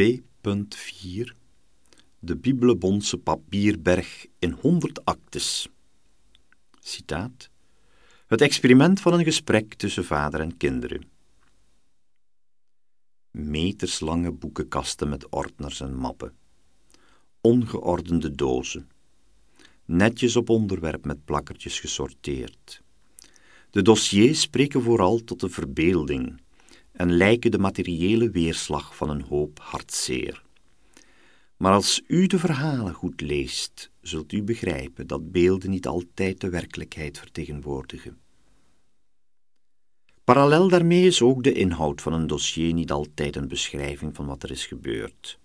2.4 De Bibelebondse papierberg in 100 actes. Citaat. Het experiment van een gesprek tussen vader en kinderen. Meterslange boekenkasten met ordners en mappen. Ongeordende dozen. Netjes op onderwerp met plakkertjes gesorteerd. De dossiers spreken vooral tot de verbeelding en lijken de materiële weerslag van een hoop hartzeer. Maar als u de verhalen goed leest, zult u begrijpen dat beelden niet altijd de werkelijkheid vertegenwoordigen. Parallel daarmee is ook de inhoud van een dossier niet altijd een beschrijving van wat er is gebeurd.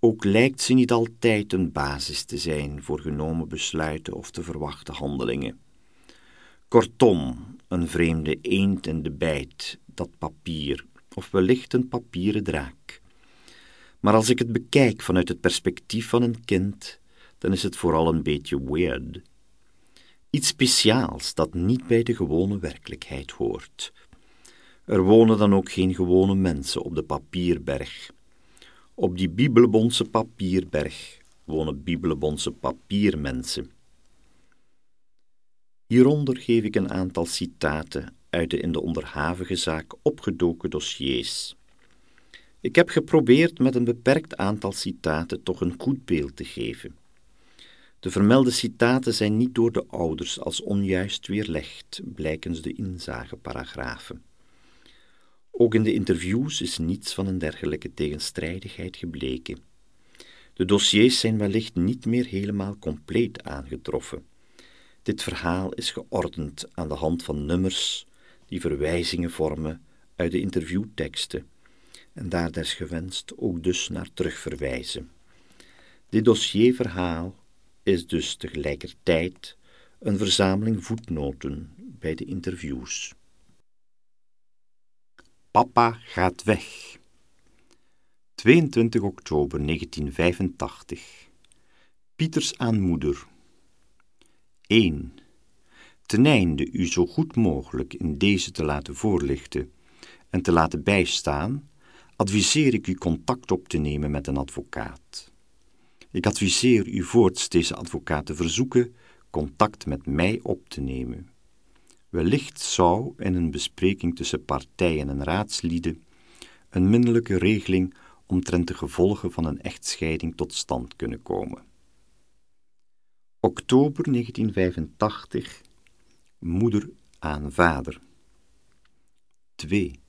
Ook lijkt ze niet altijd een basis te zijn voor genomen besluiten of te verwachte handelingen. Kortom, een vreemde eend in de bijt, dat papier, of wellicht een papieren draak. Maar als ik het bekijk vanuit het perspectief van een kind, dan is het vooral een beetje weird. Iets speciaals dat niet bij de gewone werkelijkheid hoort. Er wonen dan ook geen gewone mensen op de papierberg. Op die bibelbondse papierberg wonen bibelbondse papiermensen. Hieronder geef ik een aantal citaten uit de in de onderhavige zaak opgedoken dossiers. Ik heb geprobeerd met een beperkt aantal citaten toch een goed beeld te geven. De vermelde citaten zijn niet door de ouders als onjuist weerlegd, blijkens de inzageparagrafen. Ook in de interviews is niets van een dergelijke tegenstrijdigheid gebleken. De dossiers zijn wellicht niet meer helemaal compleet aangetroffen. Dit verhaal is geordend aan de hand van nummers die verwijzingen vormen uit de interviewteksten en daar desgewenst ook dus naar terugverwijzen. Dit dossierverhaal is dus tegelijkertijd een verzameling voetnoten bij de interviews. Papa gaat weg. 22 oktober 1985. Pieters aan moeder. 1. Ten einde u zo goed mogelijk in deze te laten voorlichten en te laten bijstaan, adviseer ik u contact op te nemen met een advocaat. Ik adviseer u voorts deze advocaat te verzoeken contact met mij op te nemen. Wellicht zou in een bespreking tussen partijen en raadslieden een minderlijke regeling omtrent de gevolgen van een echtscheiding tot stand kunnen komen. Oktober 1985 Moeder aan vader 2.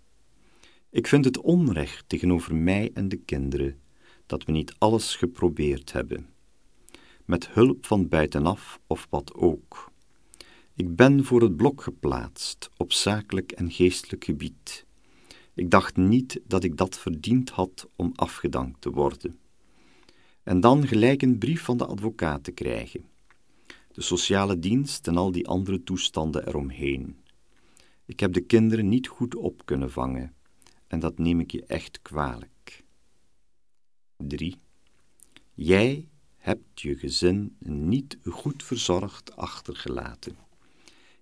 Ik vind het onrecht tegenover mij en de kinderen dat we niet alles geprobeerd hebben, met hulp van buitenaf of wat ook. Ik ben voor het blok geplaatst op zakelijk en geestelijk gebied. Ik dacht niet dat ik dat verdiend had om afgedankt te worden. En dan gelijk een brief van de advocaat te krijgen. De sociale dienst en al die andere toestanden eromheen. Ik heb de kinderen niet goed op kunnen vangen, en dat neem ik je echt kwalijk. 3. Jij hebt je gezin niet goed verzorgd achtergelaten.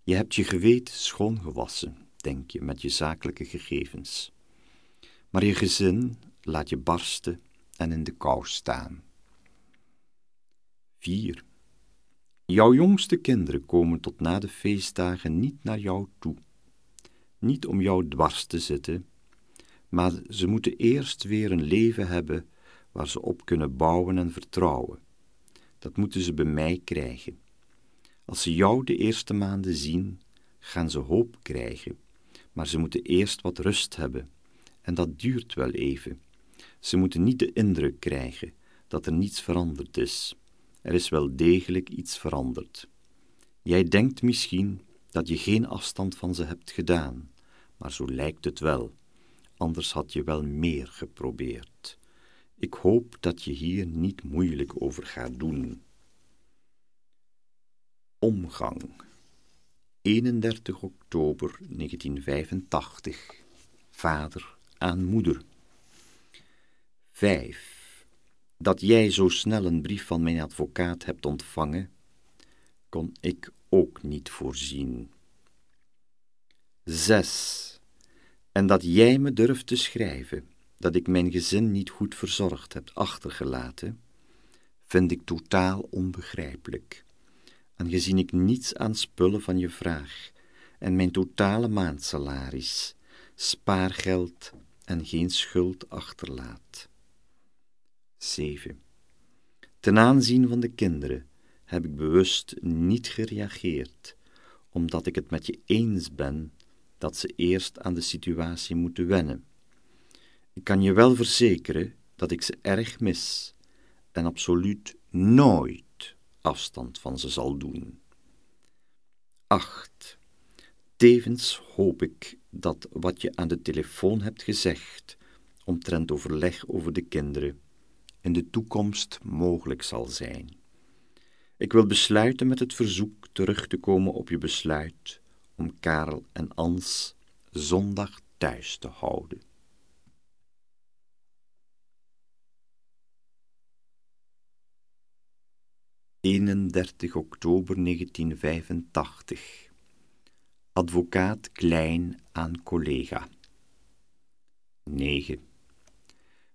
Je hebt je geweten schoongewassen, denk je, met je zakelijke gegevens. Maar je gezin laat je barsten en in de kou staan. 4. Jouw jongste kinderen komen tot na de feestdagen niet naar jou toe. Niet om jou dwars te zitten, maar ze moeten eerst weer een leven hebben waar ze op kunnen bouwen en vertrouwen. Dat moeten ze bij mij krijgen. Als ze jou de eerste maanden zien, gaan ze hoop krijgen, maar ze moeten eerst wat rust hebben, en dat duurt wel even. Ze moeten niet de indruk krijgen dat er niets veranderd is. Er is wel degelijk iets veranderd. Jij denkt misschien dat je geen afstand van ze hebt gedaan, maar zo lijkt het wel. Anders had je wel meer geprobeerd. Ik hoop dat je hier niet moeilijk over gaat doen. Omgang 31 oktober 1985 Vader aan moeder 5. Dat jij zo snel een brief van mijn advocaat hebt ontvangen, kon ik ook niet voorzien. 6. En dat jij me durft te schrijven, dat ik mijn gezin niet goed verzorgd heb achtergelaten, vind ik totaal onbegrijpelijk. Aangezien ik niets aan spullen van je vraag en mijn totale maandsalaris, spaargeld en geen schuld achterlaat. 7. Ten aanzien van de kinderen heb ik bewust niet gereageerd, omdat ik het met je eens ben dat ze eerst aan de situatie moeten wennen. Ik kan je wel verzekeren dat ik ze erg mis en absoluut nooit afstand van ze zal doen. 8. Tevens hoop ik dat wat je aan de telefoon hebt gezegd omtrent overleg over de kinderen in de toekomst mogelijk zal zijn. Ik wil besluiten met het verzoek terug te komen op je besluit om Karel en Ans zondag thuis te houden. ...31 oktober 1985 Advocaat Klein aan collega 9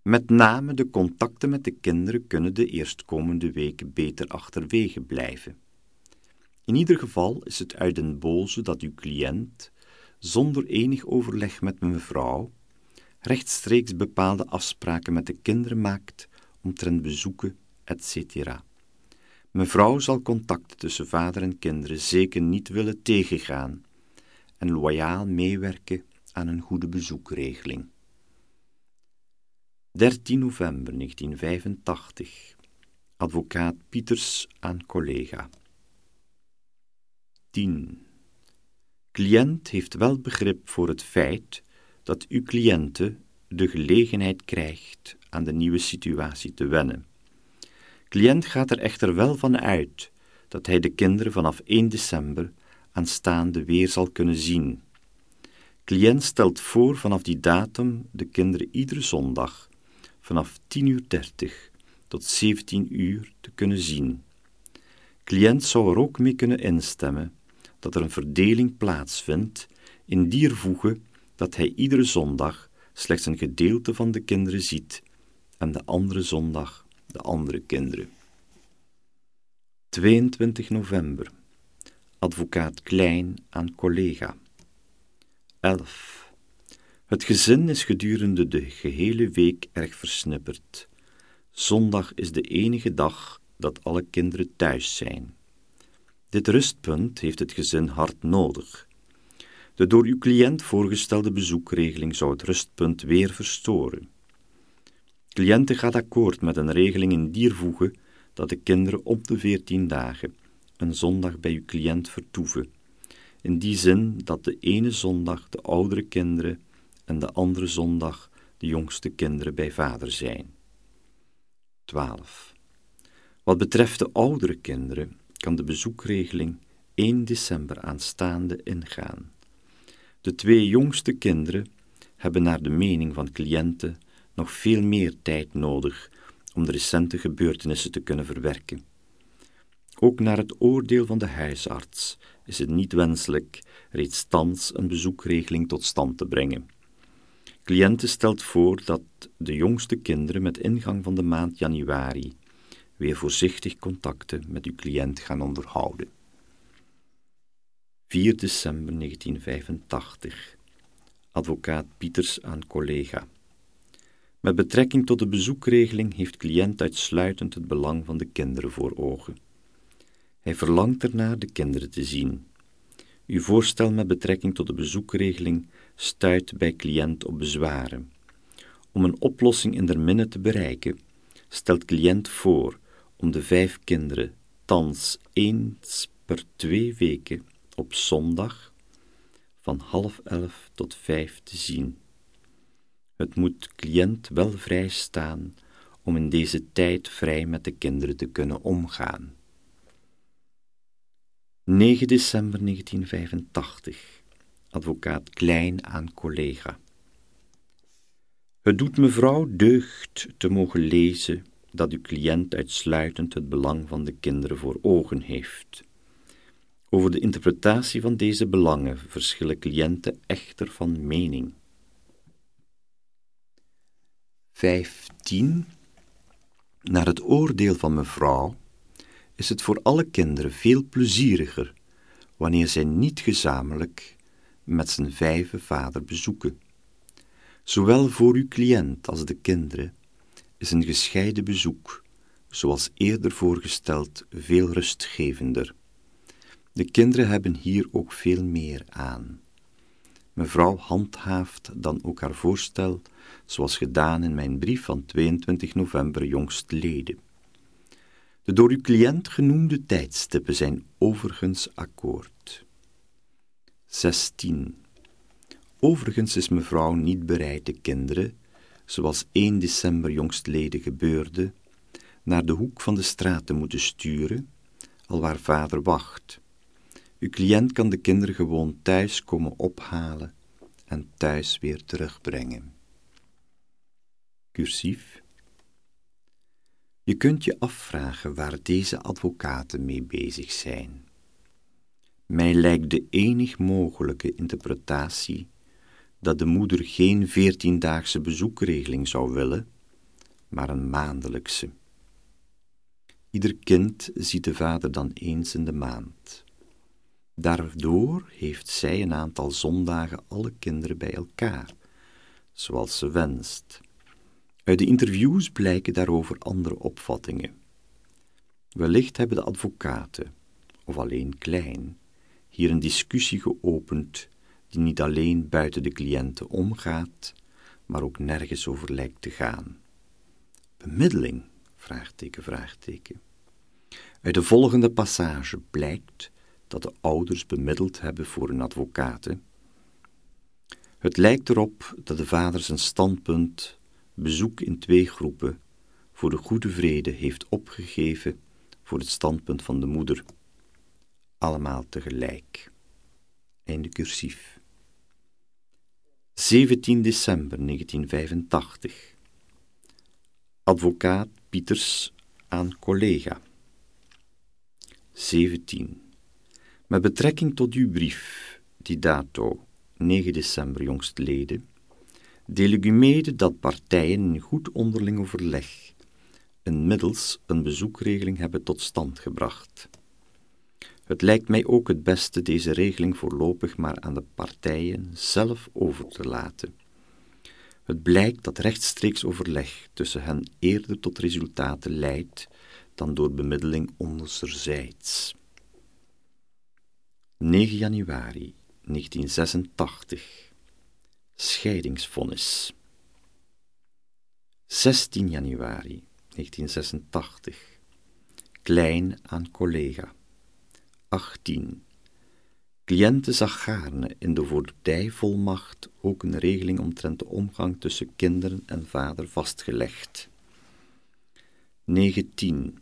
met name de contacten met de kinderen kunnen de eerstkomende weken beter achterwege blijven. In ieder geval is het uit den boze dat uw cliënt, zonder enig overleg met mevrouw, rechtstreeks bepaalde afspraken met de kinderen maakt omtrent bezoeken, etc. Mevrouw zal contacten tussen vader en kinderen zeker niet willen tegengaan en loyaal meewerken aan een goede bezoekregeling. 13 november 1985 Advocaat Pieters aan collega 10. Cliënt heeft wel begrip voor het feit dat uw cliënte de gelegenheid krijgt aan de nieuwe situatie te wennen. Cliënt gaat er echter wel van uit dat hij de kinderen vanaf 1 december aanstaande weer zal kunnen zien. Cliënt stelt voor vanaf die datum de kinderen iedere zondag vanaf 10.30 uur tot 17 uur te kunnen zien. Cliënt zou er ook mee kunnen instemmen dat er een verdeling plaatsvindt in dier voege dat hij iedere zondag slechts een gedeelte van de kinderen ziet en de andere zondag de andere kinderen. 22 november Advocaat Klein aan collega 11 het gezin is gedurende de gehele week erg versnipperd. Zondag is de enige dag dat alle kinderen thuis zijn. Dit rustpunt heeft het gezin hard nodig. De door uw cliënt voorgestelde bezoekregeling zou het rustpunt weer verstoren. Cliënte gaat akkoord met een regeling in diervoegen dat de kinderen op de veertien dagen een zondag bij uw cliënt vertoeven, in die zin dat de ene zondag de oudere kinderen en de andere zondag de jongste kinderen bij vader zijn. 12. Wat betreft de oudere kinderen kan de bezoekregeling 1 december aanstaande ingaan. De twee jongste kinderen hebben naar de mening van cliënten nog veel meer tijd nodig om de recente gebeurtenissen te kunnen verwerken. Ook naar het oordeel van de huisarts is het niet wenselijk reeds thans een bezoekregeling tot stand te brengen. Cliënte stelt voor dat de jongste kinderen met ingang van de maand januari weer voorzichtig contacten met uw cliënt gaan onderhouden. 4 december 1985 Advocaat Pieters aan collega Met betrekking tot de bezoekregeling heeft cliënt uitsluitend het belang van de kinderen voor ogen. Hij verlangt ernaar de kinderen te zien. Uw voorstel met betrekking tot de bezoekregeling stuit bij cliënt op bezwaren. Om een oplossing in der minne te bereiken, stelt cliënt voor om de vijf kinderen thans eens per twee weken op zondag van half elf tot vijf te zien. Het moet cliënt wel vrij staan om in deze tijd vrij met de kinderen te kunnen omgaan. 9 december 1985 advocaat Klein aan collega. Het doet mevrouw deugd te mogen lezen dat uw cliënt uitsluitend het belang van de kinderen voor ogen heeft. Over de interpretatie van deze belangen verschillen cliënten echter van mening. 15. Naar het oordeel van mevrouw is het voor alle kinderen veel plezieriger wanneer zij niet gezamenlijk met zijn vijven vader bezoeken. Zowel voor uw cliënt als de kinderen is een gescheiden bezoek, zoals eerder voorgesteld, veel rustgevender. De kinderen hebben hier ook veel meer aan. Mevrouw handhaaft dan ook haar voorstel, zoals gedaan in mijn brief van 22 november jongstleden. De door uw cliënt genoemde tijdstippen zijn overigens akkoord. 16. Overigens is mevrouw niet bereid de kinderen, zoals 1 december jongstleden gebeurde, naar de hoek van de straat te moeten sturen, alwaar vader wacht. Uw cliënt kan de kinderen gewoon thuis komen ophalen en thuis weer terugbrengen. Cursief. Je kunt je afvragen waar deze advocaten mee bezig zijn. Mij lijkt de enig mogelijke interpretatie dat de moeder geen veertiendaagse bezoekregeling zou willen, maar een maandelijkse. Ieder kind ziet de vader dan eens in de maand. Daardoor heeft zij een aantal zondagen alle kinderen bij elkaar, zoals ze wenst. Uit de interviews blijken daarover andere opvattingen. Wellicht hebben de advocaten, of alleen Klein, hier een discussie geopend die niet alleen buiten de cliënten omgaat, maar ook nergens over lijkt te gaan. Bemiddeling? Vraagteken, vraagteken. Uit de volgende passage blijkt dat de ouders bemiddeld hebben voor hun advocaten. Het lijkt erop dat de vader zijn standpunt, bezoek in twee groepen, voor de goede vrede heeft opgegeven voor het standpunt van de moeder. Allemaal tegelijk. Einde cursief. 17 december 1985. Advocaat Pieters aan collega. 17. Met betrekking tot uw brief, die dato 9 december jongstleden, deel ik u mede dat partijen in goed onderling overleg inmiddels een bezoekregeling hebben tot stand gebracht. Het lijkt mij ook het beste deze regeling voorlopig maar aan de partijen zelf over te laten. Het blijkt dat rechtstreeks overleg tussen hen eerder tot resultaten leidt dan door bemiddeling onderzijds. 9 januari 1986 Scheidingsvonnis 16 januari 1986 Klein aan collega 18 Cliënte zag gaarne in de voordijvolmacht ook een regeling omtrent de omgang tussen kinderen en vader vastgelegd. 19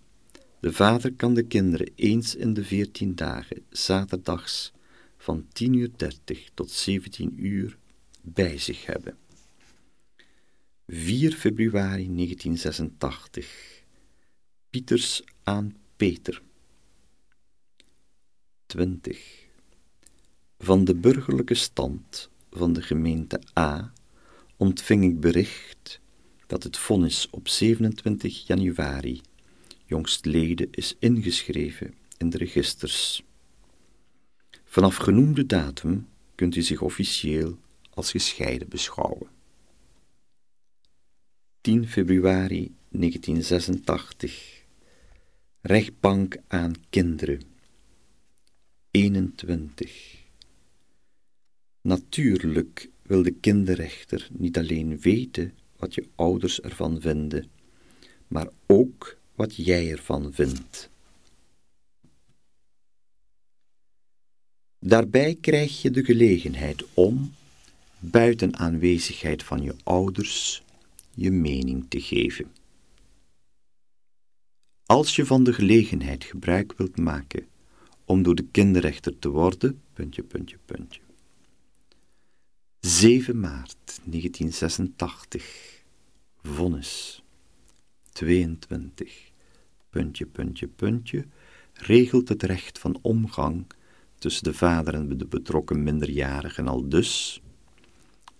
de vader kan de kinderen eens in de veertien dagen, zaterdags, van 10 uur 30 tot 17 uur bij zich hebben. 4 februari 1986 Pieters aan Peter 20 Van de burgerlijke stand van de gemeente A ontving ik bericht dat het vonnis op 27 januari jongstleden is ingeschreven in de registers. Vanaf genoemde datum kunt u zich officieel als gescheiden beschouwen. 10 februari 1986 Rechtbank aan kinderen 21 Natuurlijk wil de kinderrechter niet alleen weten wat je ouders ervan vinden, maar ook wat jij ervan vindt. Daarbij krijg je de gelegenheid om, buiten aanwezigheid van je ouders, je mening te geven. Als je van de gelegenheid gebruik wilt maken om door de kinderrechter te worden, puntje, puntje, puntje. 7 maart 1986, vonnis 22 puntje, puntje, puntje, regelt het recht van omgang tussen de vader en de betrokken minderjarigen al dus,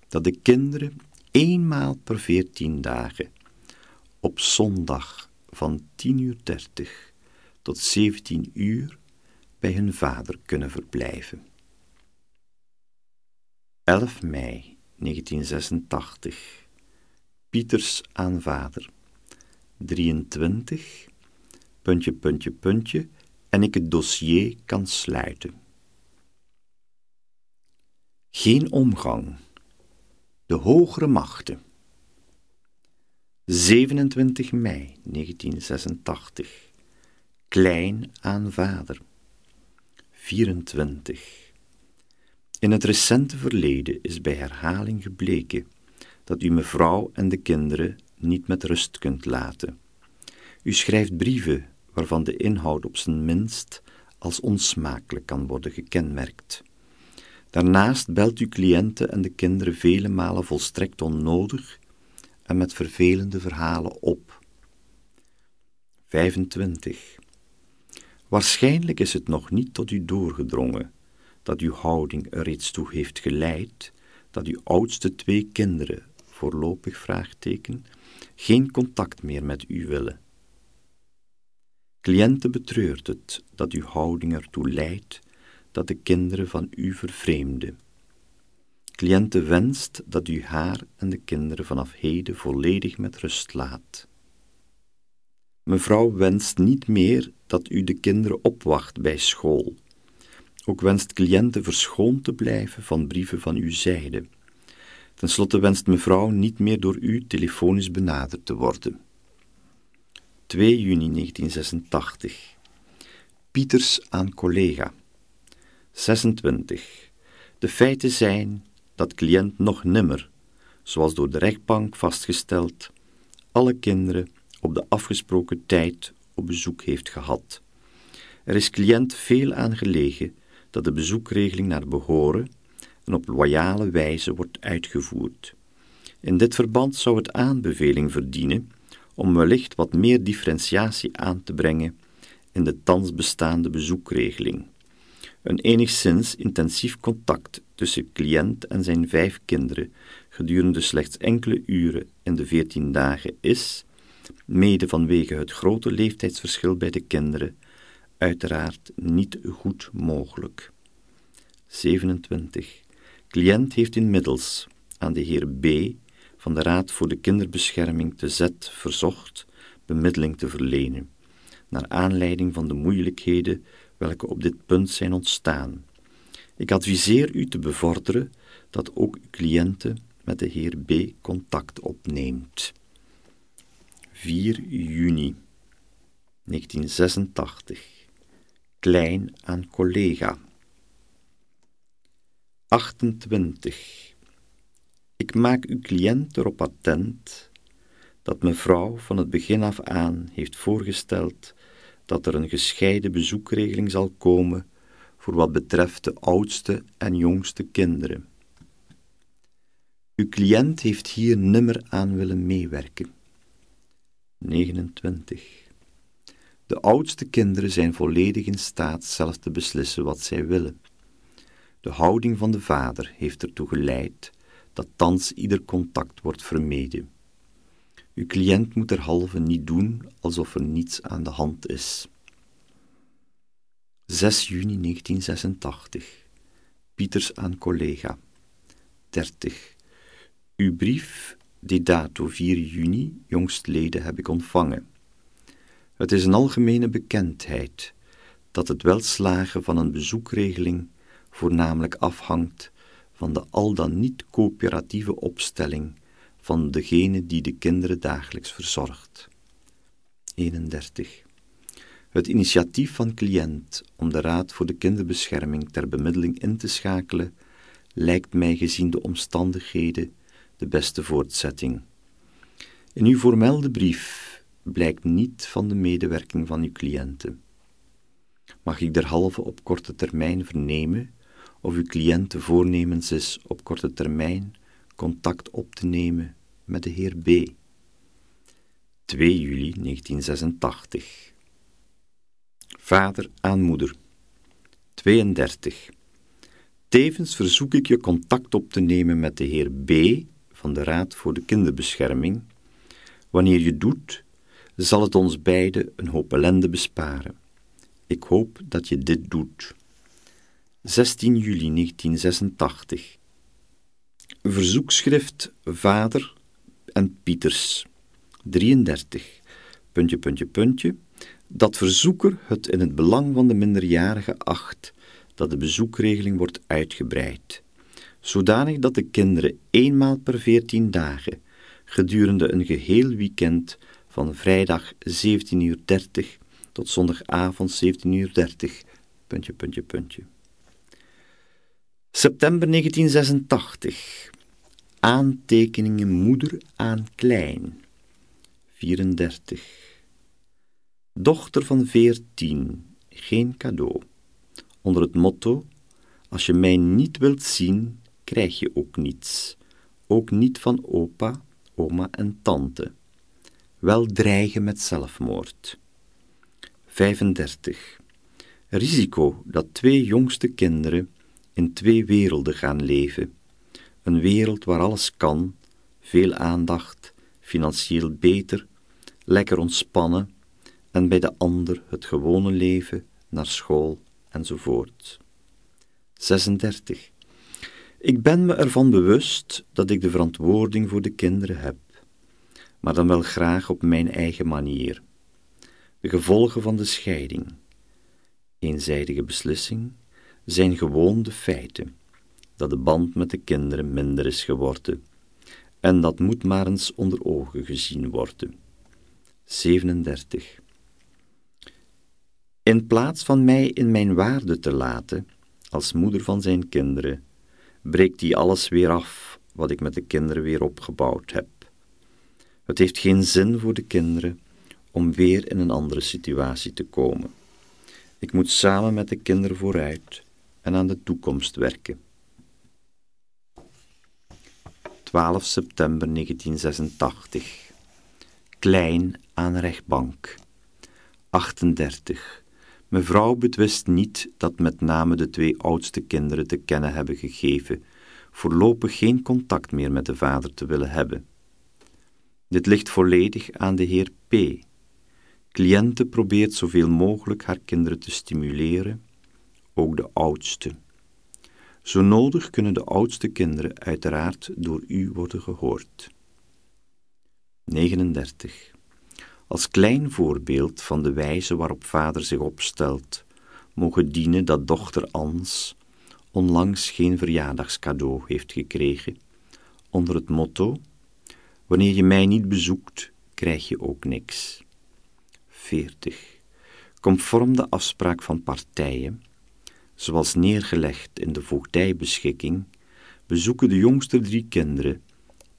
dat de kinderen eenmaal per veertien dagen, op zondag van 10 uur 30 tot 17 uur bij hun vader kunnen verblijven. 11 mei 1986 Pieters aan vader 23 puntje puntje puntje en ik het dossier kan sluiten. Geen omgang. De hogere machten. 27 mei 1986. Klein aan vader. 24. In het recente verleden is bij herhaling gebleken dat u mevrouw en de kinderen niet met rust kunt laten. U schrijft brieven waarvan de inhoud op zijn minst als onsmakelijk kan worden gekenmerkt. Daarnaast belt uw cliënten en de kinderen vele malen volstrekt onnodig en met vervelende verhalen op. 25. Waarschijnlijk is het nog niet tot u doorgedrongen dat uw houding er reeds toe heeft geleid dat uw oudste twee kinderen, voorlopig vraagteken, geen contact meer met u willen. Cliënten betreurt het dat uw houding ertoe leidt dat de kinderen van u vervreemden. Cliënte wenst dat u haar en de kinderen vanaf heden volledig met rust laat. Mevrouw wenst niet meer dat u de kinderen opwacht bij school. Ook wenst cliënte verschoond te blijven van brieven van uw zijde. Ten slotte wenst mevrouw niet meer door u telefonisch benaderd te worden. 2 juni 1986 Pieters aan collega 26. De feiten zijn dat cliënt nog nimmer, zoals door de rechtbank vastgesteld, alle kinderen op de afgesproken tijd op bezoek heeft gehad. Er is cliënt veel aan gelegen dat de bezoekregeling naar behoren en op loyale wijze wordt uitgevoerd. In dit verband zou het aanbeveling verdienen om wellicht wat meer differentiatie aan te brengen in de thans bestaande bezoekregeling. Een enigszins intensief contact tussen cliënt en zijn vijf kinderen gedurende slechts enkele uren in de veertien dagen is, mede vanwege het grote leeftijdsverschil bij de kinderen, uiteraard niet goed mogelijk. 27. Cliënt heeft inmiddels aan de heer B. van de Raad voor de Kinderbescherming te Z verzocht bemiddeling te verlenen, naar aanleiding van de moeilijkheden welke op dit punt zijn ontstaan. Ik adviseer u te bevorderen dat ook uw cliënte met de heer B. contact opneemt. 4 juni 1986 Klein aan collega 28 Ik maak uw cliënt erop attent dat mevrouw van het begin af aan heeft voorgesteld dat er een gescheiden bezoekregeling zal komen voor wat betreft de oudste en jongste kinderen. Uw cliënt heeft hier nimmer aan willen meewerken. 29. De oudste kinderen zijn volledig in staat zelf te beslissen wat zij willen. De houding van de vader heeft ertoe geleid dat thans ieder contact wordt vermeden. Uw cliënt moet derhalve niet doen alsof er niets aan de hand is. 6 juni 1986 Pieters aan collega 30 Uw brief, die dato 4 juni, jongstleden heb ik ontvangen. Het is een algemene bekendheid dat het welslagen van een bezoekregeling voornamelijk afhangt van de al dan niet coöperatieve opstelling van degene die de kinderen dagelijks verzorgt. 31. Het initiatief van cliënt om de Raad voor de Kinderbescherming ter bemiddeling in te schakelen lijkt mij gezien de omstandigheden de beste voortzetting. In uw voormelde brief blijkt niet van de medewerking van uw cliënten. Mag ik derhalve op korte termijn vernemen of uw cliënt voornemens is op korte termijn contact op te nemen met de heer B. 2 juli 1986 Vader aan moeder 32 Tevens verzoek ik je contact op te nemen met de heer B. van de Raad voor de Kinderbescherming. Wanneer je doet, zal het ons beiden een hoop ellende besparen. Ik hoop dat je dit doet. 16 juli 1986 Verzoekschrift Vader en Pieters 33 puntje, puntje, puntje dat verzoeker het in het belang van de minderjarige acht dat de bezoekregeling wordt uitgebreid, zodanig dat de kinderen eenmaal per veertien dagen gedurende een geheel weekend van vrijdag 17.30 uur tot zondagavond 17.30 uur puntje, puntje, puntje. September 1986 Aantekeningen moeder aan klein 34 Dochter van veertien, geen cadeau. Onder het motto: Als je mij niet wilt zien, krijg je ook niets. Ook niet van opa, oma en tante. Wel dreigen met zelfmoord. 35. Risico dat twee jongste kinderen in twee werelden gaan leven. Een wereld waar alles kan, veel aandacht, financieel beter, lekker ontspannen en bij de ander het gewone leven, naar school enzovoort. 36. Ik ben me ervan bewust dat ik de verantwoording voor de kinderen heb, maar dan wel graag op mijn eigen manier. De gevolgen van de scheiding, eenzijdige beslissing, zijn gewoon de feiten, dat de band met de kinderen minder is geworden, en dat moet maar eens onder ogen gezien worden. 37. In plaats van mij in mijn waarde te laten, als moeder van zijn kinderen, breekt hij alles weer af wat ik met de kinderen weer opgebouwd heb. Het heeft geen zin voor de kinderen om weer in een andere situatie te komen. Ik moet samen met de kinderen vooruit en aan de toekomst werken. 12 september 1986 Klein aan rechtbank 38 Mevrouw betwist niet dat met name de twee oudste kinderen te kennen hebben gegeven voorlopig geen contact meer met de vader te willen hebben. Dit ligt volledig aan de heer P. Cliënte probeert zoveel mogelijk haar kinderen te stimuleren, ook de oudste. Zo nodig kunnen de oudste kinderen uiteraard door u worden gehoord. 39. Als klein voorbeeld van de wijze waarop vader zich opstelt, mogen dienen dat dochter Ans onlangs geen verjaardagscadeau heeft gekregen, onder het motto: Wanneer je mij niet bezoekt, krijg je ook niks. 40. Conform de afspraak van partijen, zoals neergelegd in de voogdijbeschikking, bezoeken de jongste drie kinderen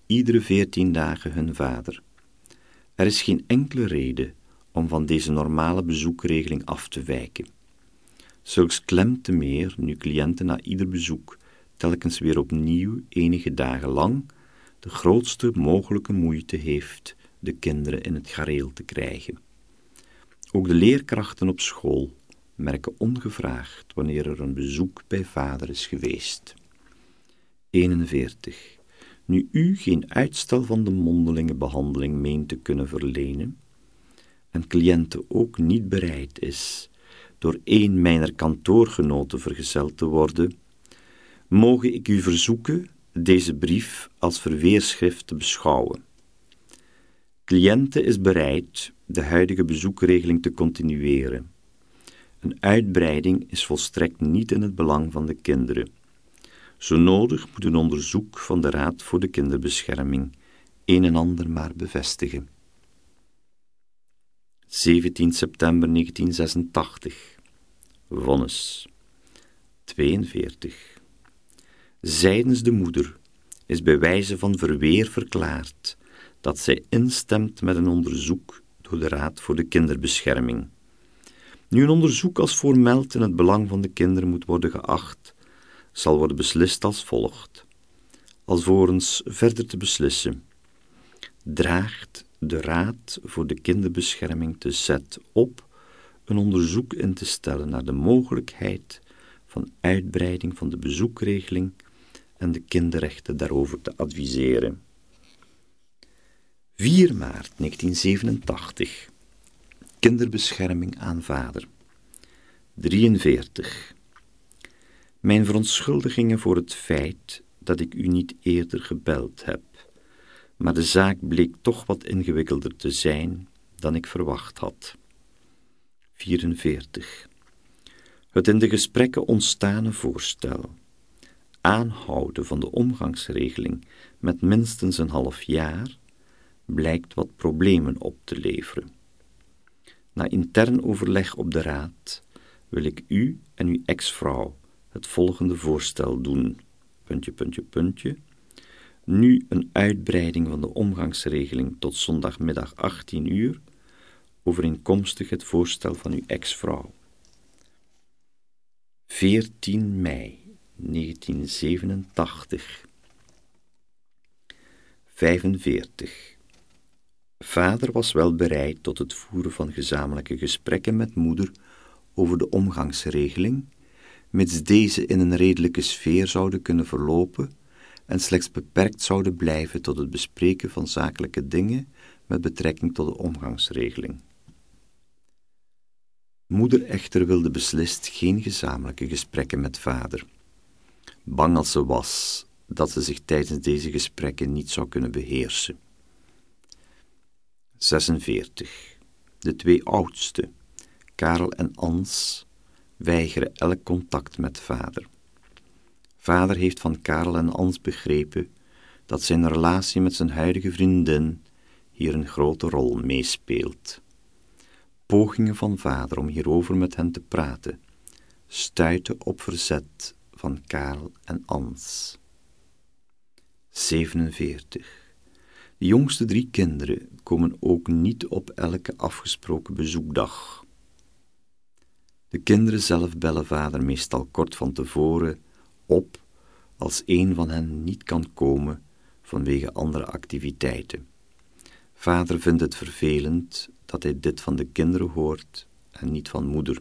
iedere veertien dagen hun vader. Er is geen enkele reden om van deze normale bezoekregeling af te wijken. Zulks klemt te meer nu cliënten na ieder bezoek telkens weer opnieuw enige dagen lang de grootste mogelijke moeite heeft de kinderen in het gareel te krijgen. Ook de leerkrachten op school merken ongevraagd wanneer er een bezoek bij vader is geweest. 41 nu u geen uitstel van de mondelinge behandeling meent te kunnen verlenen, en cliënte ook niet bereid is door een mijner kantoorgenoten vergezeld te worden, mogen ik u verzoeken deze brief als verweerschrift te beschouwen. Cliënte is bereid de huidige bezoekregeling te continueren. Een uitbreiding is volstrekt niet in het belang van de kinderen. Zo nodig moet een onderzoek van de Raad voor de Kinderbescherming een en ander maar bevestigen. 17 september 1986 Vonnis 42 Zijdens de moeder is bij wijze van verweer verklaard dat zij instemt met een onderzoek door de Raad voor de Kinderbescherming. Nu een onderzoek als voormeld in het belang van de kinderen moet worden geacht, zal worden beslist als volgt. Alvorens verder te beslissen, draagt de Raad voor de Kinderbescherming te zet op een onderzoek in te stellen naar de mogelijkheid van uitbreiding van de bezoekregeling en de kinderrechten daarover te adviseren. 4 maart 1987. Kinderbescherming aan vader. 43. Mijn verontschuldigingen voor het feit dat ik u niet eerder gebeld heb, maar de zaak bleek toch wat ingewikkelder te zijn dan ik verwacht had. 44. Het in de gesprekken ontstane voorstel, aanhouden van de omgangsregeling met minstens een half jaar, blijkt wat problemen op te leveren. Na intern overleg op de raad wil ik u en uw ex-vrouw het volgende voorstel doen. Puntje, puntje, puntje. Nu een uitbreiding van de omgangsregeling tot zondagmiddag 18 uur, overeenkomstig het voorstel van uw ex-vrouw. 14 mei 1987 45 Vader was wel bereid tot het voeren van gezamenlijke gesprekken met moeder over de omgangsregeling, mits deze in een redelijke sfeer zouden kunnen verlopen en slechts beperkt zouden blijven tot het bespreken van zakelijke dingen met betrekking tot de omgangsregeling. Moeder echter wilde beslist geen gezamenlijke gesprekken met vader. Bang als ze was dat ze zich tijdens deze gesprekken niet zou kunnen beheersen. 46. De twee oudste, Karel en Ans, weigeren elk contact met vader. Vader heeft van Karel en Ans begrepen dat zijn relatie met zijn huidige vriendin hier een grote rol meespeelt. Pogingen van vader om hierover met hen te praten stuiten op verzet van Karel en Ans. 47. De jongste drie kinderen komen ook niet op elke afgesproken bezoekdag. De kinderen zelf bellen vader meestal kort van tevoren op als een van hen niet kan komen vanwege andere activiteiten. Vader vindt het vervelend dat hij dit van de kinderen hoort en niet van moeder.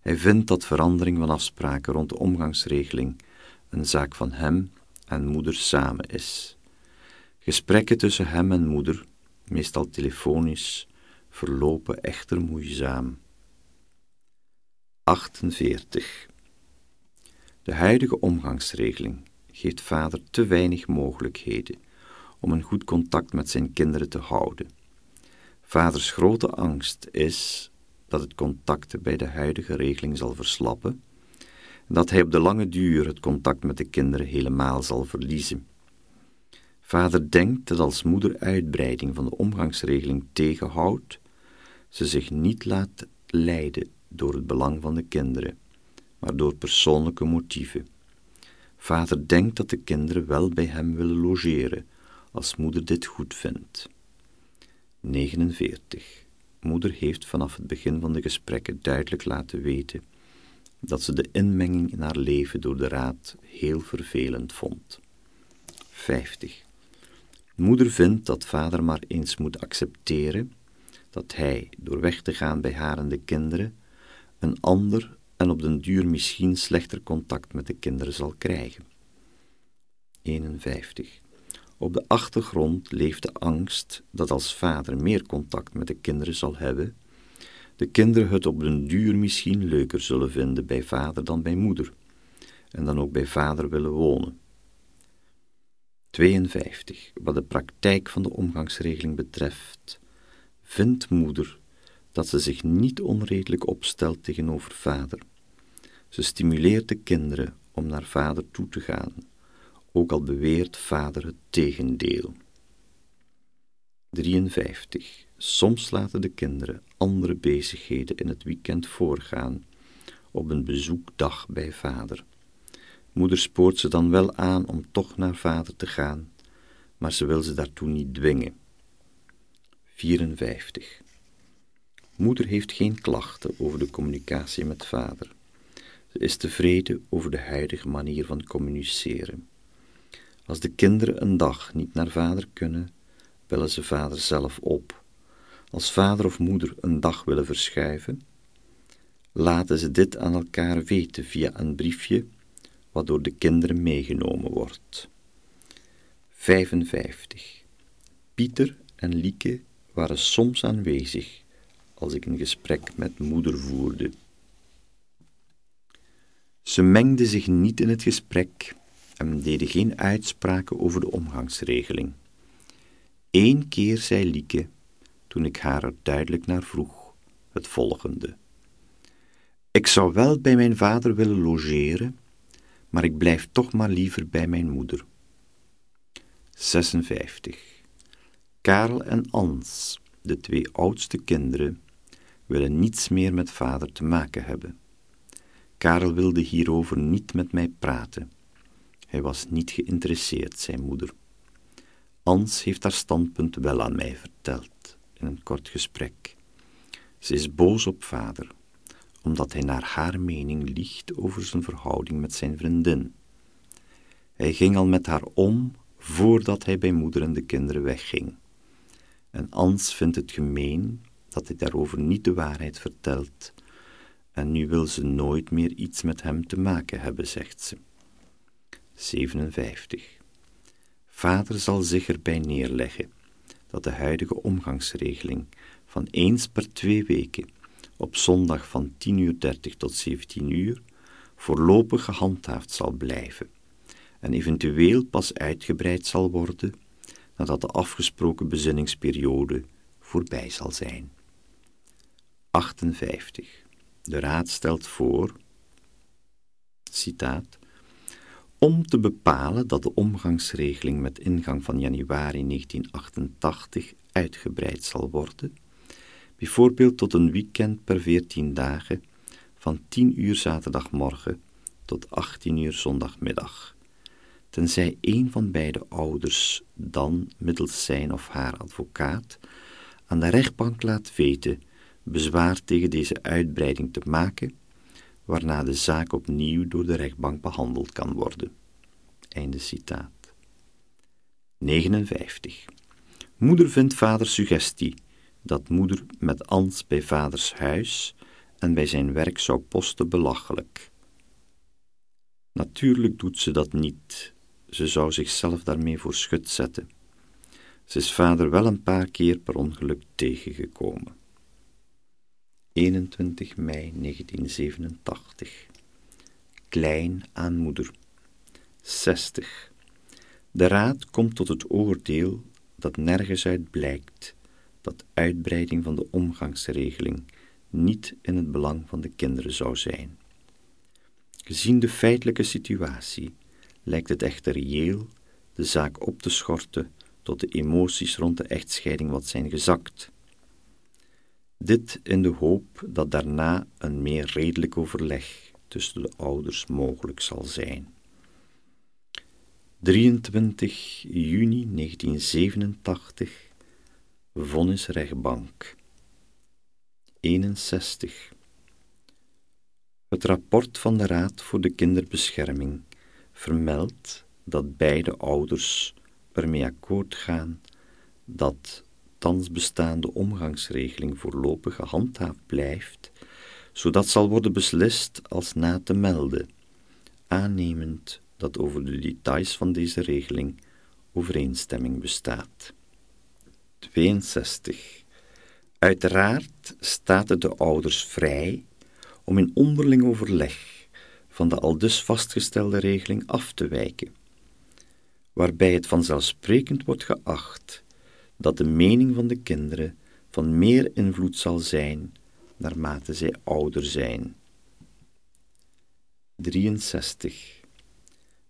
Hij vindt dat verandering van afspraken rond de omgangsregeling een zaak van hem en moeder samen is. Gesprekken tussen hem en moeder, meestal telefonisch, verlopen echter moeizaam. 48. De huidige omgangsregeling geeft vader te weinig mogelijkheden om een goed contact met zijn kinderen te houden. Vaders grote angst is dat het contact bij de huidige regeling zal verslappen en dat hij op de lange duur het contact met de kinderen helemaal zal verliezen. Vader denkt dat als moeder uitbreiding van de omgangsregeling tegenhoudt, ze zich niet laat leiden door het belang van de kinderen, maar door persoonlijke motieven. Vader denkt dat de kinderen wel bij hem willen logeren, als moeder dit goed vindt. 49. Moeder heeft vanaf het begin van de gesprekken duidelijk laten weten dat ze de inmenging in haar leven door de raad heel vervelend vond. 50. Moeder vindt dat vader maar eens moet accepteren dat hij, door weg te gaan bij haar en de kinderen, een ander en op den duur misschien slechter contact met de kinderen zal krijgen. 51. Op de achtergrond leeft de angst dat als vader meer contact met de kinderen zal hebben, de kinderen het op den duur misschien leuker zullen vinden bij vader dan bij moeder, en dan ook bij vader willen wonen. 52. Wat de praktijk van de omgangsregeling betreft, vindt moeder dat ze zich niet onredelijk opstelt tegenover vader. Ze stimuleert de kinderen om naar vader toe te gaan, ook al beweert vader het tegendeel. 53. Soms laten de kinderen andere bezigheden in het weekend voorgaan op een bezoekdag bij vader. Moeder spoort ze dan wel aan om toch naar vader te gaan, maar ze wil ze daartoe niet dwingen. 54. Moeder heeft geen klachten over de communicatie met vader. Ze is tevreden over de huidige manier van communiceren. Als de kinderen een dag niet naar vader kunnen, bellen ze vader zelf op. Als vader of moeder een dag willen verschuiven, laten ze dit aan elkaar weten via een briefje wat door de kinderen meegenomen wordt. 55. Pieter en Lieke waren soms aanwezig als ik een gesprek met moeder voerde. Ze mengde zich niet in het gesprek en deden geen uitspraken over de omgangsregeling. Eén keer zei Lieke, toen ik haar er duidelijk naar vroeg, het volgende. Ik zou wel bij mijn vader willen logeren, maar ik blijf toch maar liever bij mijn moeder. 56. Karel en Ans, de twee oudste kinderen, willen niets meer met vader te maken hebben. Karel wilde hierover niet met mij praten. Hij was niet geïnteresseerd, zei moeder. Ans heeft haar standpunt wel aan mij verteld, in een kort gesprek. Ze is boos op vader, omdat hij naar haar mening liegt over zijn verhouding met zijn vriendin. Hij ging al met haar om voordat hij bij moeder en de kinderen wegging. En Ans vindt het gemeen dat hij daarover niet de waarheid vertelt, en nu wil ze nooit meer iets met hem te maken hebben, zegt ze. 57. Vader zal zich erbij neerleggen dat de huidige omgangsregeling van eens per twee weken op zondag van 10.30 uur tot 17 uur voorlopig gehandhaafd zal blijven en eventueel pas uitgebreid zal worden nadat de afgesproken bezinningsperiode voorbij zal zijn. 58. De Raad stelt voor, citaat, om te bepalen dat de omgangsregeling met ingang van januari 1988 uitgebreid zal worden, bijvoorbeeld tot een weekend per 14 dagen van 10 uur zaterdagmorgen tot 18 uur zondagmiddag, tenzij een van beide ouders dan middels zijn of haar advocaat aan de rechtbank laat weten bezwaar tegen deze uitbreiding te maken, waarna de zaak opnieuw door de rechtbank behandeld kan worden. Einde citaat. 59. Moeder vindt vader suggestie dat moeder met Ans bij vaders huis en bij zijn werk zou posten belachelijk. Natuurlijk doet ze dat niet, ze zou zichzelf daarmee voor schut zetten. Ze is vader wel een paar keer per ongeluk tegengekomen. 21 mei 1987 Klein aan moeder 60 De raad komt tot het oordeel dat nergens uit blijkt dat uitbreiding van de omgangsregeling niet in het belang van de kinderen zou zijn. Gezien de feitelijke situatie lijkt het echter reëel de zaak op te schorten tot de emoties rond de echtscheiding wat zijn gezakt. Dit in de hoop dat daarna een meer redelijk overleg tussen de ouders mogelijk zal zijn. 23 juni 1987 Vonnisrechtbank 61 Het rapport van de Raad voor de Kinderbescherming vermeldt dat beide ouders ermee akkoord gaan dat thans bestaande omgangsregeling voorlopig gehandhaafd blijft, zodat zal worden beslist als na te melden, aannemend dat over de details van deze regeling overeenstemming bestaat. 62. Uiteraard staat het de ouders vrij om in onderling overleg van de aldus vastgestelde regeling af te wijken, waarbij het vanzelfsprekend wordt geacht dat de mening van de kinderen van meer invloed zal zijn naarmate zij ouder zijn. 63.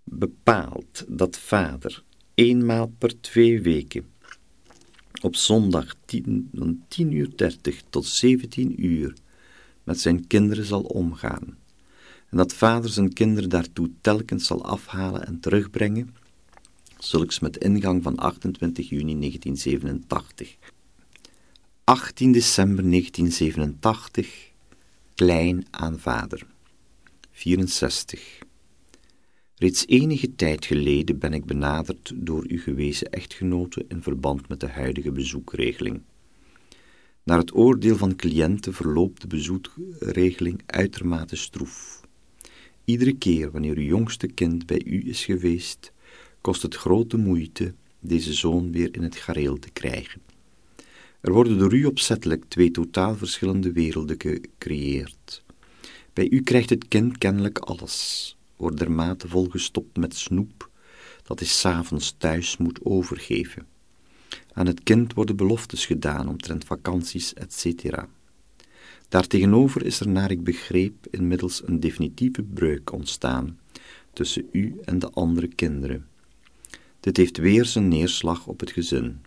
Bepaalt dat vader eenmaal per twee weken op zondag 10, van 10 uur 30 tot 17 uur met zijn kinderen zal omgaan en dat vader zijn kinderen daartoe telkens zal afhalen en terugbrengen zulks met ingang van 28 juni 1987. 18 december 1987, klein aan vader. 64. Reeds enige tijd geleden ben ik benaderd door uw gewezen echtgenote in verband met de huidige bezoekregeling. Naar het oordeel van cliënten verloopt de bezoekregeling uitermate stroef. Iedere keer wanneer uw jongste kind bij u is geweest, kost het grote moeite deze zoon weer in het gareel te krijgen. Er worden door u opzettelijk twee totaal verschillende werelden gecreëerd. Bij u krijgt het kind kennelijk alles, wordt dermate volgestopt met snoep, dat hij s'avonds thuis moet overgeven. Aan het kind worden beloftes gedaan omtrent vakanties, etc. Daartegenover is er, naar ik begreep, inmiddels een definitieve breuk ontstaan tussen u en de andere kinderen. Dit heeft weer zijn neerslag op het gezin,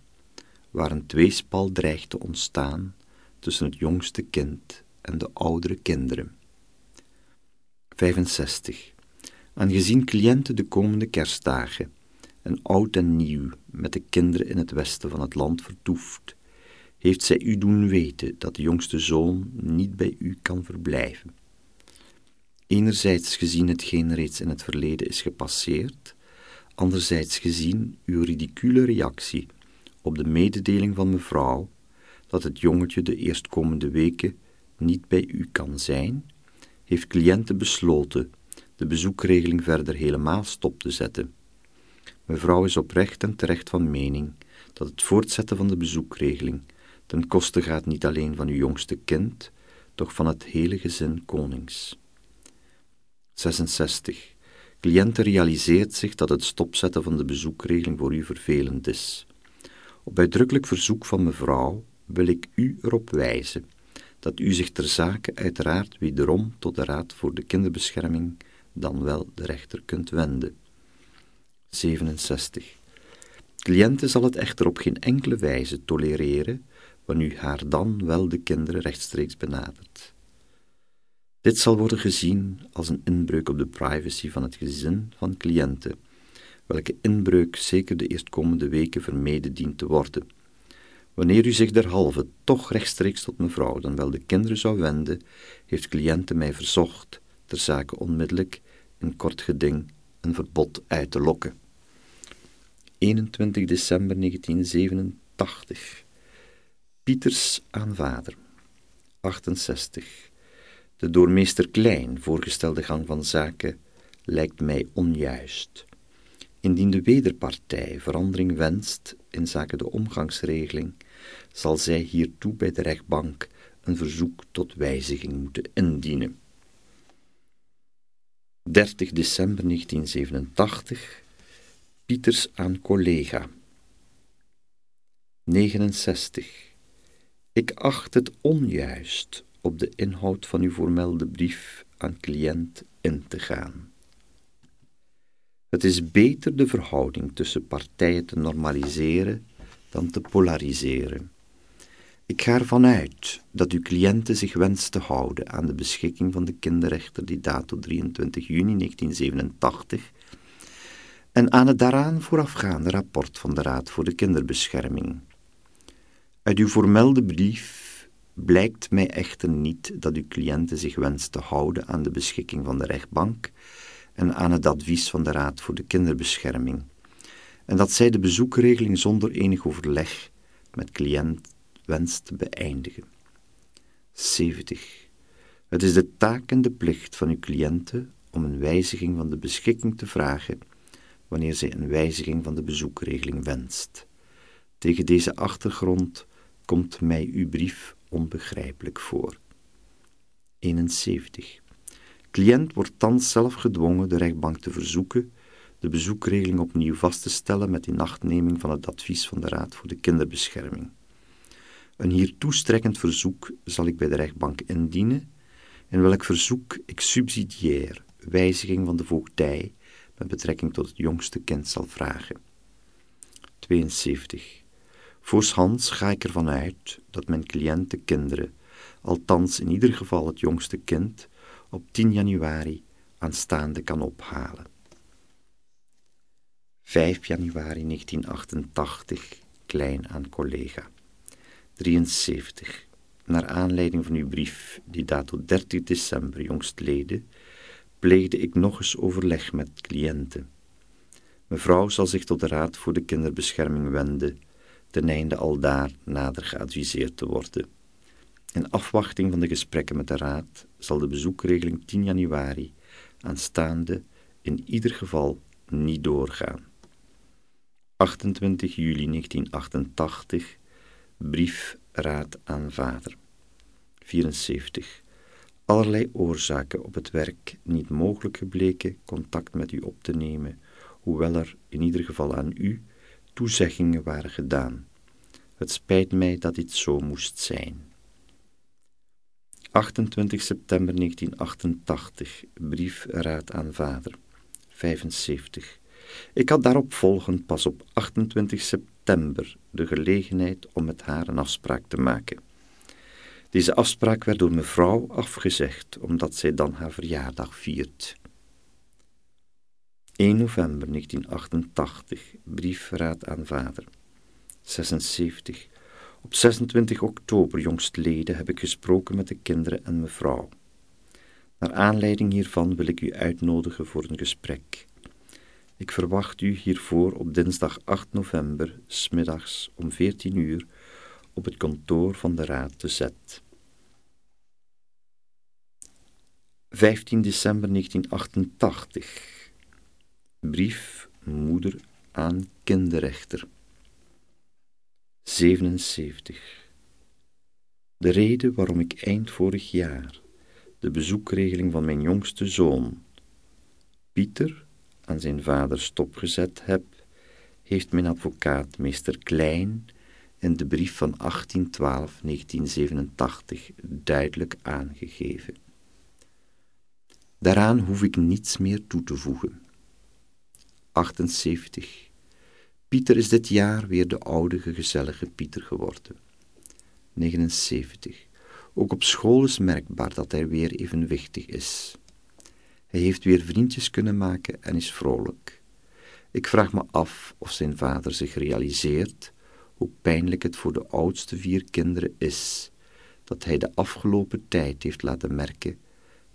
waar een tweespal dreigt te ontstaan tussen het jongste kind en de oudere kinderen. 65. Aangezien cliënten de komende kerstdagen en oud en nieuw met de kinderen in het westen van het land vertoeft, heeft zij u doen weten dat de jongste zoon niet bij u kan verblijven. Enerzijds gezien hetgeen reeds in het verleden is gepasseerd, anderzijds gezien uw ridicule reactie op de mededeling van mevrouw dat het jongetje de eerstkomende weken niet bij u kan zijn, heeft cliënten besloten de bezoekregeling verder helemaal stop te zetten. Mevrouw is oprecht en terecht van mening dat het voortzetten van de bezoekregeling ten koste gaat niet alleen van uw jongste kind, doch van het hele gezin konings. 66. Cliënte realiseert zich dat het stopzetten van de bezoekregeling voor u vervelend is. Op uitdrukkelijk verzoek van mevrouw wil ik u erop wijzen dat u zich ter zake uiteraard wederom tot de Raad voor de Kinderbescherming, dan wel de rechter, kunt wenden. 67. Cliënte zal het echter op geen enkele wijze tolereren wanneer u haar dan wel de kinderen rechtstreeks benadert. Dit zal worden gezien als een inbreuk op de privacy van het gezin van cliënten, welke inbreuk zeker de eerstkomende weken vermeden dient te worden. Wanneer u zich derhalve toch rechtstreeks tot mevrouw, dan wel de kinderen zou wenden, heeft cliënte mij verzocht ter zake onmiddellijk in kort geding een verbod uit te lokken. 21 december 1987 Pieters aan vader 68 De door meester Klein voorgestelde gang van zaken lijkt mij onjuist. Indien de wederpartij verandering wenst in zaken de omgangsregeling, zal zij hiertoe bij de rechtbank een verzoek tot wijziging moeten indienen. 30 december 1987 Pieters aan collega 69 Ik acht het onjuist op de inhoud van uw voormelde brief aan cliënt in te gaan. Het is beter de verhouding tussen partijen te normaliseren dan te polariseren. Ik ga ervan uit dat uw cliënte zich wenst te houden aan de beschikking van de kinderrechter die dato 23 juni 1987 en aan het daaraan voorafgaande rapport van de Raad voor de Kinderbescherming. Uit uw voormelde brief blijkt mij echter niet dat uw cliënte zich wenst te houden aan de beschikking van de rechtbank en aan het advies van de Raad voor de Kinderbescherming, en dat zij de bezoekregeling zonder enig overleg met cliënt wenst te beëindigen. 70. Het is de taak en de plicht van uw cliënte om een wijziging van de beschikking te vragen wanneer zij een wijziging van de bezoekregeling wenst. Tegen deze achtergrond komt mij uw brief onbegrijpelijk voor. 71. Cliënt wordt thans zelf gedwongen de rechtbank te verzoeken de bezoekregeling opnieuw vast te stellen met inachtneming van het advies van de Raad voor de Kinderbescherming. Een hier toestrekkend verzoek zal ik bij de rechtbank indienen, in welk verzoek ik subsidiair wijziging van de voogdij met betrekking tot het jongste kind zal vragen. 72. Voorshands ga ik ervan uit dat mijn cliënten kinderen, althans in ieder geval het jongste kind, op 10 januari aanstaande kan ophalen. 5 januari 1988, klein aan collega. 73. Naar aanleiding van uw brief, die dato 30 december jongstleden, pleegde ik nog eens overleg met cliënten. Mevrouw zal zich tot de Raad voor de Kinderbescherming wenden, ten einde aldaar nader geadviseerd te worden. In afwachting van de gesprekken met de Raad zal de bezoekregeling 10 januari aanstaande in ieder geval niet doorgaan. 28 juli 1988, brief raad aan vader. 74. Allerlei oorzaken op het werk niet mogelijk gebleken contact met u op te nemen, hoewel er in ieder geval aan u toezeggingen waren gedaan. Het spijt mij dat dit zo moest zijn. 28 september 1988, brief raad aan vader. 75. Ik had daarop volgend pas op 28 september de gelegenheid om met haar een afspraak te maken. Deze afspraak werd door mevrouw afgezegd, omdat zij dan haar verjaardag viert. 1 november 1988, briefraad aan vader. 76. Op 26 oktober jongstleden heb ik gesproken met de kinderen en mevrouw. Naar aanleiding hiervan wil ik u uitnodigen voor een gesprek. Ik verwacht u hiervoor op dinsdag 8 november, smiddags om 14 uur, op het kantoor van de Raad te Zet. 15 december 1988 Brief moeder aan kinderrechter 77 De reden waarom ik eind vorig jaar de bezoekregeling van mijn jongste zoon, Pieter, aan zijn vader stopgezet heb, heeft mijn advocaat meester Klein in de brief van 1812-1987 duidelijk aangegeven. Daaraan hoef ik niets meer toe te voegen. 78. Pieter is dit jaar weer de oude, gezellige Pieter geworden. 79. Ook op school is merkbaar dat hij weer evenwichtig is. Hij heeft weer vriendjes kunnen maken en is vrolijk. Ik vraag me af of zijn vader zich realiseert hoe pijnlijk het voor de oudste vier kinderen is dat hij de afgelopen tijd heeft laten merken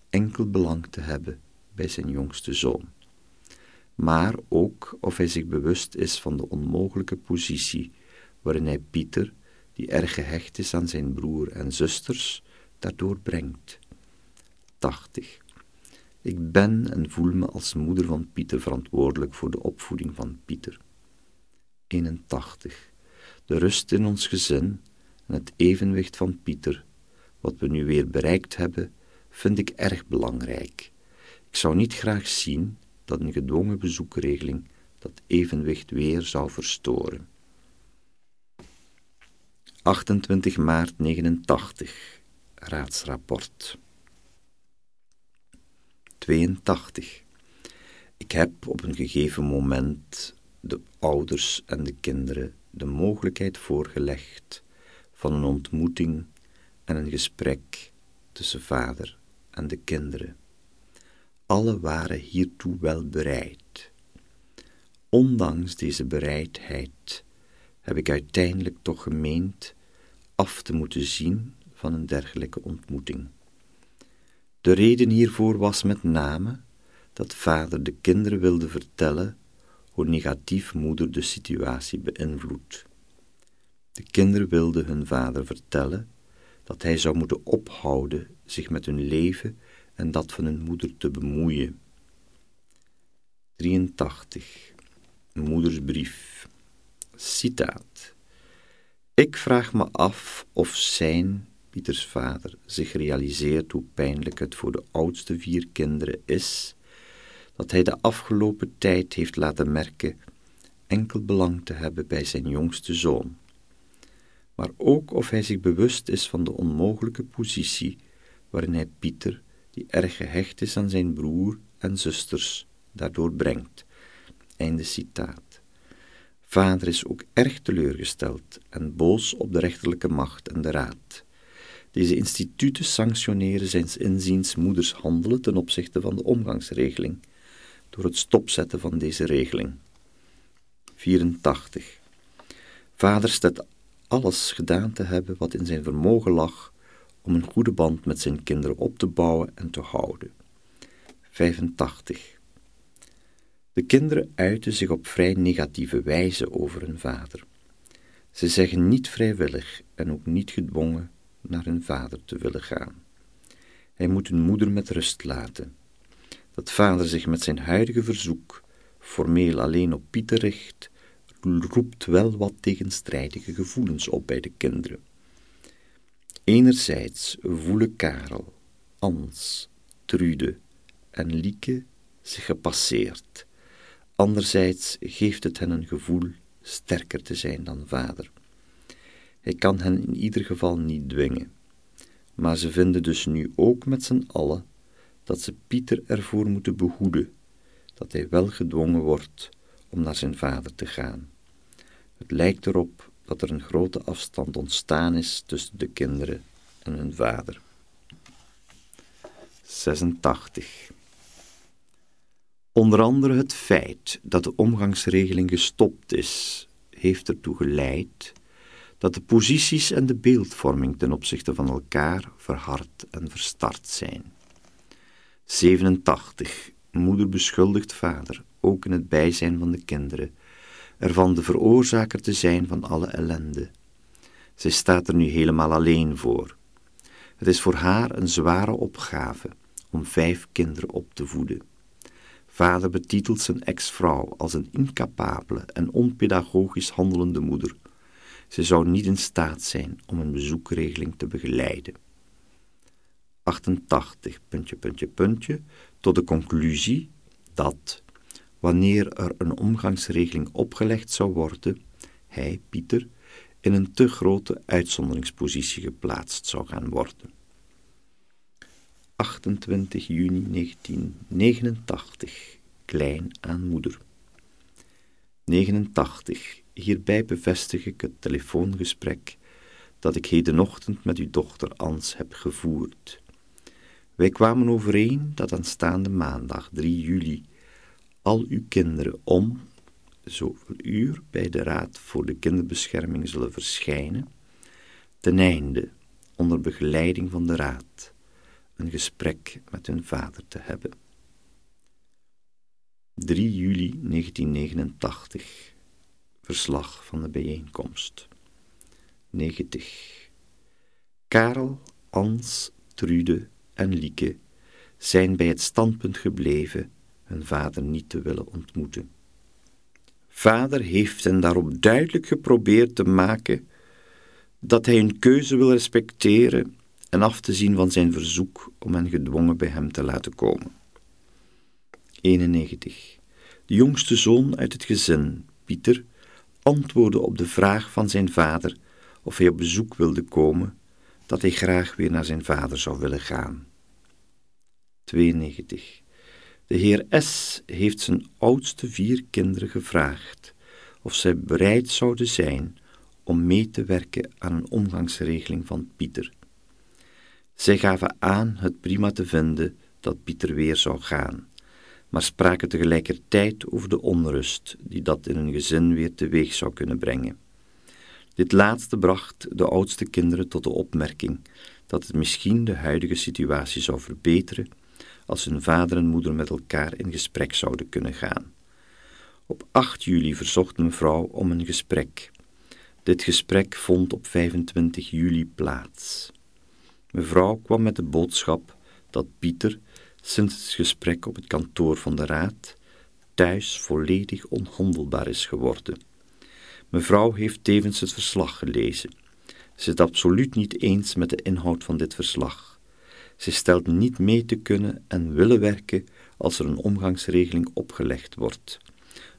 enkel belang te hebben bij zijn jongste zoon. Maar ook of hij zich bewust is van de onmogelijke positie waarin hij Pieter, die erg gehecht is aan zijn broer en zusters, daardoor brengt. 80. Ik ben en voel me als moeder van Pieter verantwoordelijk voor de opvoeding van Pieter. 81. De rust in ons gezin en het evenwicht van Pieter, wat we nu weer bereikt hebben, vind ik erg belangrijk. Ik zou niet graag zien dat een gedwongen bezoekregeling dat evenwicht weer zou verstoren. 28 maart 89 Raadsrapport 82 Ik heb op een gegeven moment de ouders en de kinderen de mogelijkheid voorgelegd van een ontmoeting en een gesprek tussen vader en de kinderen. Alle waren hiertoe wel bereid. Ondanks deze bereidheid heb ik uiteindelijk toch gemeend af te moeten zien van een dergelijke ontmoeting. De reden hiervoor was met name dat vader de kinderen wilde vertellen hoe negatief moeder de situatie beïnvloedt. De kinderen wilden hun vader vertellen dat hij zou moeten ophouden zich met hun leven en dat van hun moeder te bemoeien. 83. Moedersbrief. Citaat. Ik vraag me af of zijn, Pieters vader, zich realiseert hoe pijnlijk het voor de oudste vier kinderen is dat hij de afgelopen tijd heeft laten merken enkel belang te hebben bij zijn jongste zoon maar ook of hij zich bewust is van de onmogelijke positie waarin hij Pieter, die erg gehecht is aan zijn broer en zusters, daardoor brengt. Einde citaat. Vader is ook erg teleurgesteld en boos op de rechterlijke macht en de raad. Deze instituten sanctioneren zijns inziens moeders handelen ten opzichte van de omgangsregeling, door het stopzetten van deze regeling. 84. Vader stelt alles gedaan te hebben wat in zijn vermogen lag om een goede band met zijn kinderen op te bouwen en te houden. 85. De kinderen uiten zich op vrij negatieve wijze over hun vader. Ze zeggen niet vrijwillig en ook niet gedwongen naar hun vader te willen gaan. Hij moet hun moeder met rust laten. Dat vader zich met zijn huidige verzoek formeel alleen op Pieter richt, roept wel wat tegenstrijdige gevoelens op bij de kinderen. Enerzijds voelen Karel, Ans, Trude en Lieke zich gepasseerd. Anderzijds geeft het hen een gevoel sterker te zijn dan vader. Hij kan hen in ieder geval niet dwingen. Maar ze vinden dus nu ook met z'n allen dat ze Pieter ervoor moeten behoeden, dat hij wel gedwongen wordt om naar zijn vader te gaan. Het lijkt erop dat er een grote afstand ontstaan is tussen de kinderen en hun vader. 86. Onder andere het feit dat de omgangsregeling gestopt is, heeft ertoe geleid dat de posities en de beeldvorming ten opzichte van elkaar verhard en verstart zijn. 87. Moeder beschuldigt vader, ook in het bijzijn van de kinderen, ervan de veroorzaker te zijn van alle ellende. Zij staat er nu helemaal alleen voor. Het is voor haar een zware opgave om vijf kinderen op te voeden. Vader betitelt zijn ex-vrouw als een incapabele en onpedagogisch handelende moeder. Ze zou niet in staat zijn om een bezoekregeling te begeleiden. 88, puntje, puntje, puntje, tot de conclusie dat, wanneer er een omgangsregeling opgelegd zou worden, hij, Pieter, in een te grote uitzonderingspositie geplaatst zou gaan worden. 28 juni 1989, klein aan moeder. 89. Hierbij bevestig ik het telefoongesprek dat ik hedenochtend met uw dochter Ans heb gevoerd. Wij kwamen overeen dat aanstaande maandag 3 juli al uw kinderen om zoveel uur bij de Raad voor de Kinderbescherming zullen verschijnen, ten einde, onder begeleiding van de Raad, een gesprek met hun vader te hebben. 3 juli 1989 Verslag van de bijeenkomst 90 Karel, Ans, Trude en Lieke zijn bij het standpunt gebleven hun vader niet te willen ontmoeten. Vader heeft hen daarop duidelijk geprobeerd te maken dat hij hun keuze wil respecteren en af te zien van zijn verzoek om hen gedwongen bij hem te laten komen. 91. De jongste zoon uit het gezin, Pieter, antwoordde op de vraag van zijn vader of hij op bezoek wilde komen, dat hij graag weer naar zijn vader zou willen gaan. 92. De heer S. heeft zijn oudste vier kinderen gevraagd of zij bereid zouden zijn om mee te werken aan een omgangsregeling van Pieter. Zij gaven aan het prima te vinden dat Pieter weer zou gaan, maar spraken tegelijkertijd over de onrust die dat in een gezin weer teweeg zou kunnen brengen. Dit laatste bracht de oudste kinderen tot de opmerking dat het misschien de huidige situatie zou verbeteren als hun vader en moeder met elkaar in gesprek zouden kunnen gaan. Op 8 juli verzocht mevrouw om een gesprek. Dit gesprek vond op 25 juli plaats. Mevrouw kwam met de boodschap dat Pieter, sinds het gesprek op het kantoor van de raad, thuis volledig onhandelbaar is geworden. Mevrouw heeft tevens het verslag gelezen. Ze is het absoluut niet eens met de inhoud van dit verslag. Ze stelt niet mee te kunnen en willen werken als er een omgangsregeling opgelegd wordt.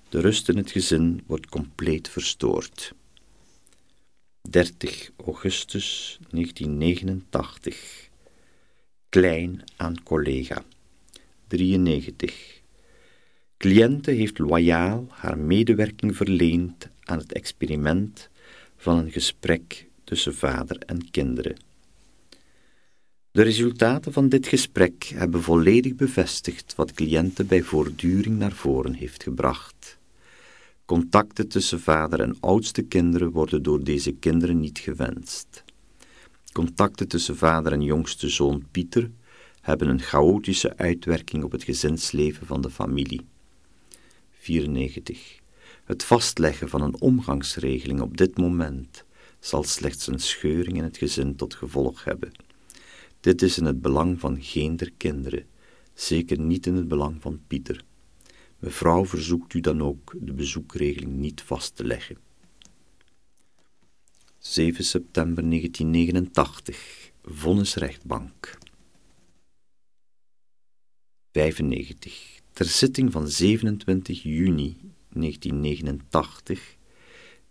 De rust in het gezin wordt compleet verstoord. 30 augustus 1989 Klein aan collega 93 Cliënte heeft loyaal haar medewerking verleend aan het experiment van een gesprek tussen vader en kinderen. De resultaten van dit gesprek hebben volledig bevestigd wat cliënten bij voortduring naar voren heeft gebracht. Contacten tussen vader en oudste kinderen worden door deze kinderen niet gewenst. Contacten tussen vader en jongste zoon Pieter hebben een chaotische uitwerking op het gezinsleven van de familie. 94. Het vastleggen van een omgangsregeling op dit moment zal slechts een scheuring in het gezin tot gevolg hebben. Dit is in het belang van geen der kinderen, zeker niet in het belang van Pieter. Mevrouw verzoekt u dan ook de bezoekregeling niet vast te leggen. 7 september 1989, vonnisrechtbank. 95. Ter zitting van 27 juni 1989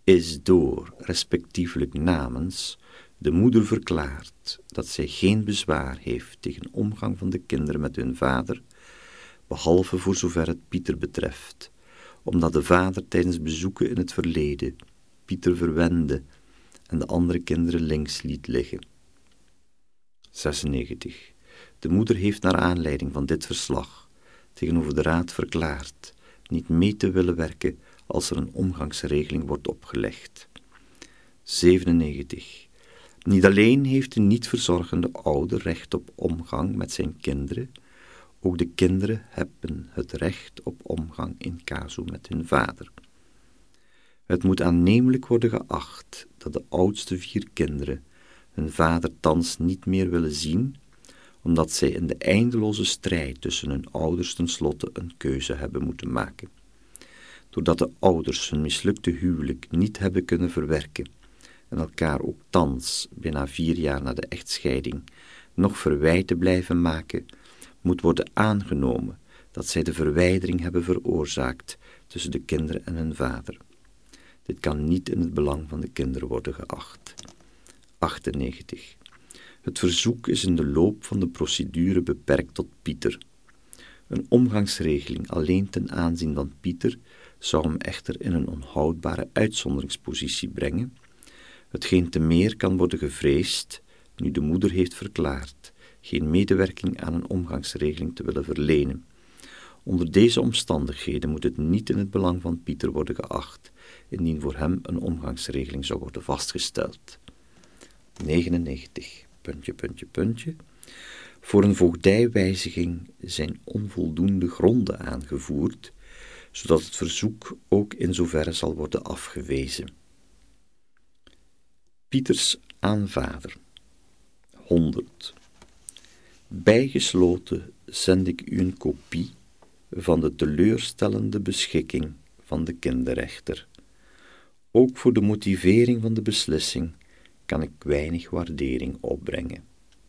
is door, respectievelijk namens, de moeder verklaard dat zij geen bezwaar heeft tegen omgang van de kinderen met hun vader, behalve voor zover het Pieter betreft, omdat de vader tijdens bezoeken in het verleden Pieter verwende en de andere kinderen links liet liggen. 96. De moeder heeft naar aanleiding van dit verslag tegenover de raad verklaard niet mee te willen werken als er een omgangsregeling wordt opgelegd. 97. Niet alleen heeft de niet verzorgende ouder recht op omgang met zijn kinderen, ook de kinderen hebben het recht op omgang in casu met hun vader. Het moet aannemelijk worden geacht dat de oudste vier kinderen hun vader thans niet meer willen zien, omdat zij in de eindeloze strijd tussen hun ouders tenslotte een keuze hebben moeten maken. Doordat de ouders hun mislukte huwelijk niet hebben kunnen verwerken en elkaar ook thans, bijna vier jaar na de echtscheiding, nog verwijten blijven maken, moet worden aangenomen dat zij de verwijdering hebben veroorzaakt tussen de kinderen en hun vader. Dit kan niet in het belang van de kinderen worden geacht. 98. Het verzoek is in de loop van de procedure beperkt tot Pieter. Een omgangsregeling alleen ten aanzien van Pieter zou hem echter in een onhoudbare uitzonderingspositie brengen, hetgeen te meer kan worden gevreesd nu de moeder heeft verklaard geen medewerking aan een omgangsregeling te willen verlenen. Onder deze omstandigheden moet het niet in het belang van Pieter worden geacht, indien voor hem een omgangsregeling zou worden vastgesteld. 99. Puntje, puntje, puntje. Voor een voogdijwijziging zijn onvoldoende gronden aangevoerd, zodat het verzoek ook in zoverre zal worden afgewezen. Pieters aan vader 100. Bijgesloten zend ik u een kopie van de teleurstellende beschikking van de kinderrechter. Ook voor de motivering van de beslissing kan ik weinig waardering opbrengen.